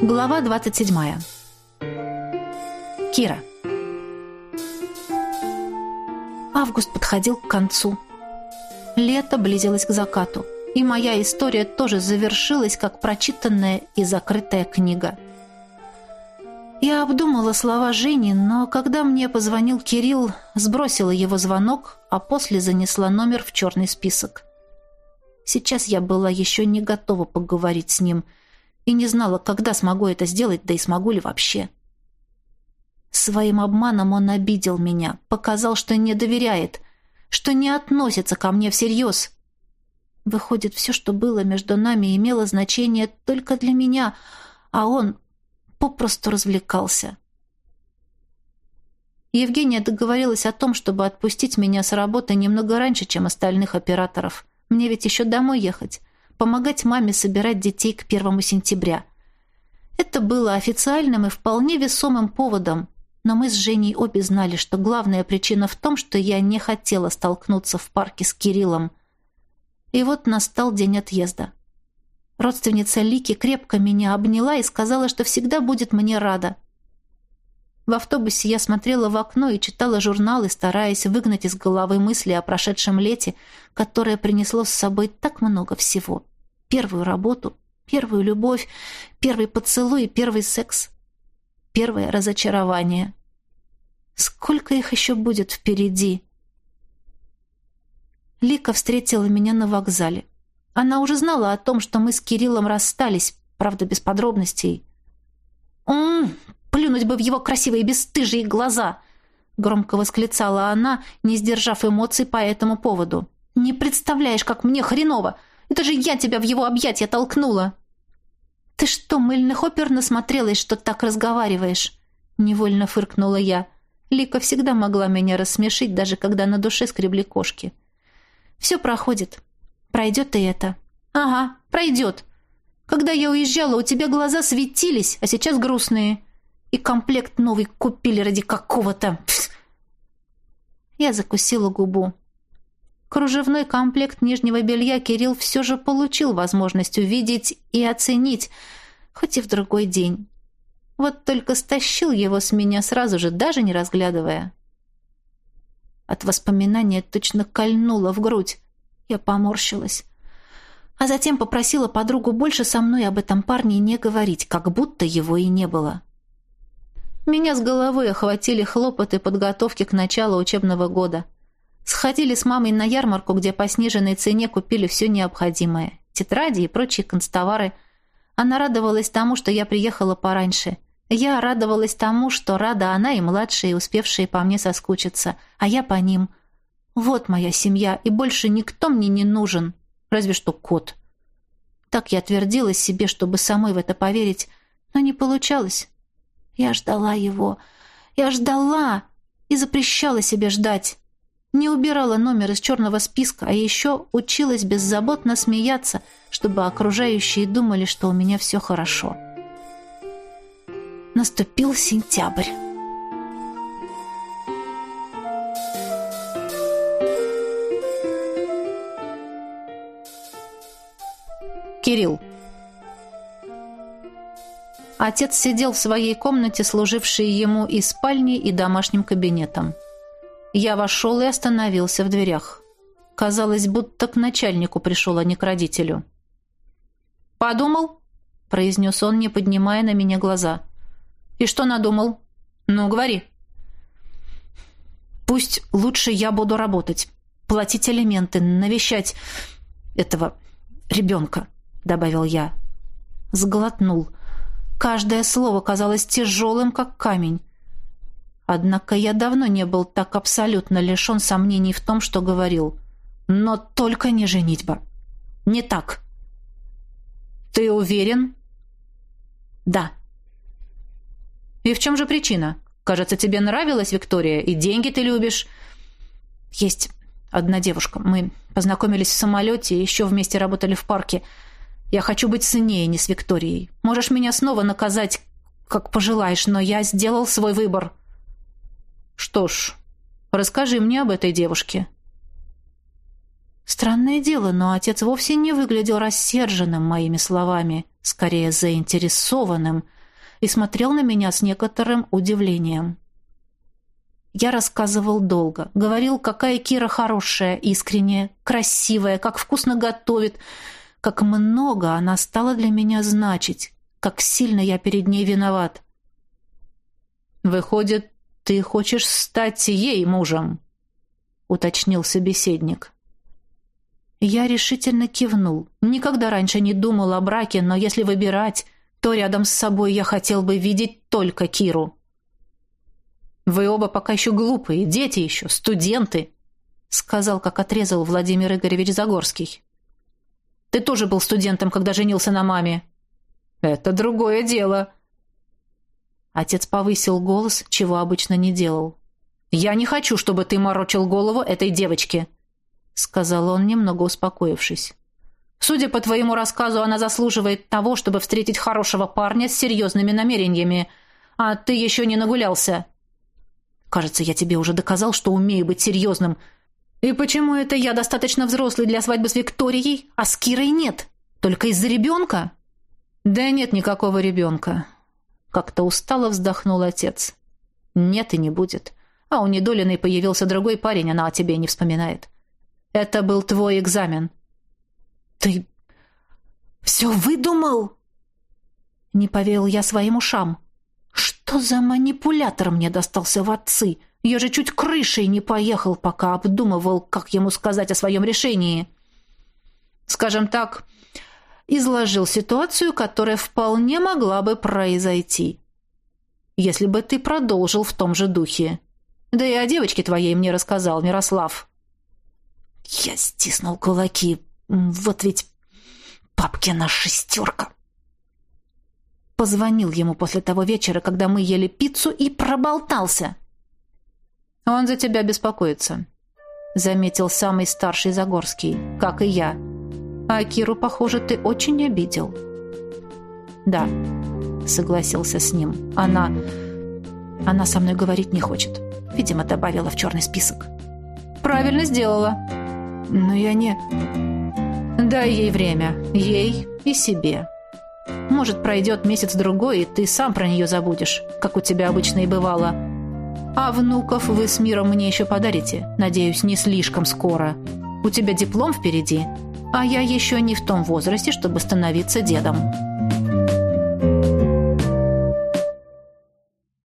Глава 27. Кира. Август подходил к концу. Лето близилось к закату, и моя история тоже завершилась как прочитанная и закрытая книга. Я обдумала слова Жени, но когда мне позвонил Кирилл, сбросила его звонок, а после занесла номер в черный список. Сейчас я была еще не готова поговорить с ним – и не знала, когда смогу это сделать, да и смогу ли вообще. Своим обманом он обидел меня, показал, что не доверяет, что не относится ко мне всерьез. Выходит, все, что было между нами, имело значение только для меня, а он попросту развлекался. Евгения договорилась о том, чтобы отпустить меня с работы немного раньше, чем остальных операторов. Мне ведь еще домой ехать помогать маме собирать детей к первому сентября. Это было официальным и вполне весомым поводом, но мы с Женей обе знали, что главная причина в том, что я не хотела столкнуться в парке с Кириллом. И вот настал день отъезда. Родственница Лики крепко меня обняла и сказала, что всегда будет мне рада. В автобусе я смотрела в окно и читала журналы, стараясь выгнать из головы мысли о прошедшем лете, которое принесло с собой так много всего. Первую работу, первую любовь, первый поцелуй первый секс. Первое разочарование. Сколько их еще будет впереди? Лика встретила меня на вокзале. Она уже знала о том, что мы с Кириллом расстались, правда, без подробностей. «М-м, Плюнуть бы в его красивые бесстыжие глаза!» Громко восклицала она, не сдержав эмоций по этому поводу. «Не представляешь, как мне хреново! Это же я тебя в его объятия толкнула!» «Ты что, мыльных опер насмотрелась, что так разговариваешь?» Невольно фыркнула я. Лика всегда могла меня рассмешить, даже когда на душе скребли кошки. «Все проходит. Пройдет и это». «Ага, пройдет. Когда я уезжала, у тебя глаза светились, а сейчас грустные и комплект новый купили ради какого-то... Я закусила губу. Кружевной комплект нижнего белья Кирилл все же получил возможность увидеть и оценить, хоть и в другой день. Вот только стащил его с меня сразу же, даже не разглядывая. От воспоминания точно кольнуло в грудь. Я поморщилась. А затем попросила подругу больше со мной об этом парне не говорить, как будто его и не было. Меня с головой охватили хлопоты подготовки к началу учебного года. Сходили с мамой на ярмарку, где по сниженной цене купили все необходимое. Тетради и прочие констовары. Она радовалась тому, что я приехала пораньше. Я радовалась тому, что рада она и младшие, успевшие по мне соскучиться, а я по ним. Вот моя семья, и больше никто мне не нужен, разве что кот. Так я твердила себе, чтобы самой в это поверить, но не получалось. Я ждала его. Я ждала и запрещала себе ждать. Не убирала номер из черного списка, а еще училась беззаботно смеяться, чтобы окружающие думали, что у меня все хорошо. Наступил сентябрь. Кирилл. Отец сидел в своей комнате, служившей ему и спальней, и домашним кабинетом. Я вошел и остановился в дверях. Казалось, будто к начальнику пришел, а не к родителю. «Подумал?» — произнес он, не поднимая на меня глаза. «И что надумал? Ну, говори». «Пусть лучше я буду работать, платить алименты, навещать этого ребенка», — добавил я. Сглотнул. Каждое слово казалось тяжелым, как камень. Однако я давно не был так абсолютно лишен сомнений в том, что говорил. Но только не женитьба. Не так. Ты уверен? Да. И в чем же причина? Кажется, тебе нравилась Виктория, и деньги ты любишь. Есть одна девушка. Мы познакомились в самолете и еще вместе работали в парке. Я хочу быть с ней, не с Викторией. Можешь меня снова наказать, как пожелаешь, но я сделал свой выбор. Что ж, расскажи мне об этой девушке. Странное дело, но отец вовсе не выглядел рассерженным моими словами. скорее заинтересованным, и смотрел на меня с некоторым удивлением. Я рассказывал долго, говорил, какая Кира хорошая, искренняя, красивая, как вкусно готовит, как много она стала для меня значить, как сильно я перед ней виноват. «Выходит, ты хочешь стать ей мужем?» — уточнил собеседник. Я решительно кивнул. Никогда раньше не думал о браке, но если выбирать, то рядом с собой я хотел бы видеть только Киру. «Вы оба пока еще глупые, дети еще, студенты», — сказал, как отрезал Владимир Игоревич Загорский. «Ты тоже был студентом, когда женился на маме». «Это другое дело», Отец повысил голос, чего обычно не делал. «Я не хочу, чтобы ты морочил голову этой девочке», — сказал он, немного успокоившись. «Судя по твоему рассказу, она заслуживает того, чтобы встретить хорошего парня с серьезными намерениями, а ты еще не нагулялся. Кажется, я тебе уже доказал, что умею быть серьезным. И почему это я достаточно взрослый для свадьбы с Викторией, а с Кирой нет? Только из-за ребенка?» «Да нет никакого ребенка. Как-то устало вздохнул отец. Нет и не будет. А у недоленной появился другой парень, она о тебе не вспоминает. Это был твой экзамен. Ты все выдумал? Не поверил я своим ушам. Что за манипулятор мне достался в отцы? Я же чуть крышей не поехал, пока обдумывал, как ему сказать о своем решении. Скажем так, изложил ситуацию, которая вполне могла бы произойти. Если бы ты продолжил в том же духе. Да и о девочке твоей мне рассказал Мирослав. Я стиснул кулаки. Вот ведь папкина шестерка. Позвонил ему после того вечера, когда мы ели пиццу, и проболтался. Он за тебя беспокоится, заметил самый старший Загорский, как и я. А Киру, похоже, ты очень обидел. Да, согласился с ним. Она... Она со мной говорить не хочет. Видимо, добавила в черный список. Правильно сделала. Но я не... Дай ей время. Ей и себе. Может, пройдет месяц-другой, и ты сам про нее забудешь, как у тебя обычно и бывало. А внуков вы с миром мне еще подарите. Надеюсь, не слишком скоро. У тебя диплом впереди, а я еще не в том возрасте, чтобы становиться дедом».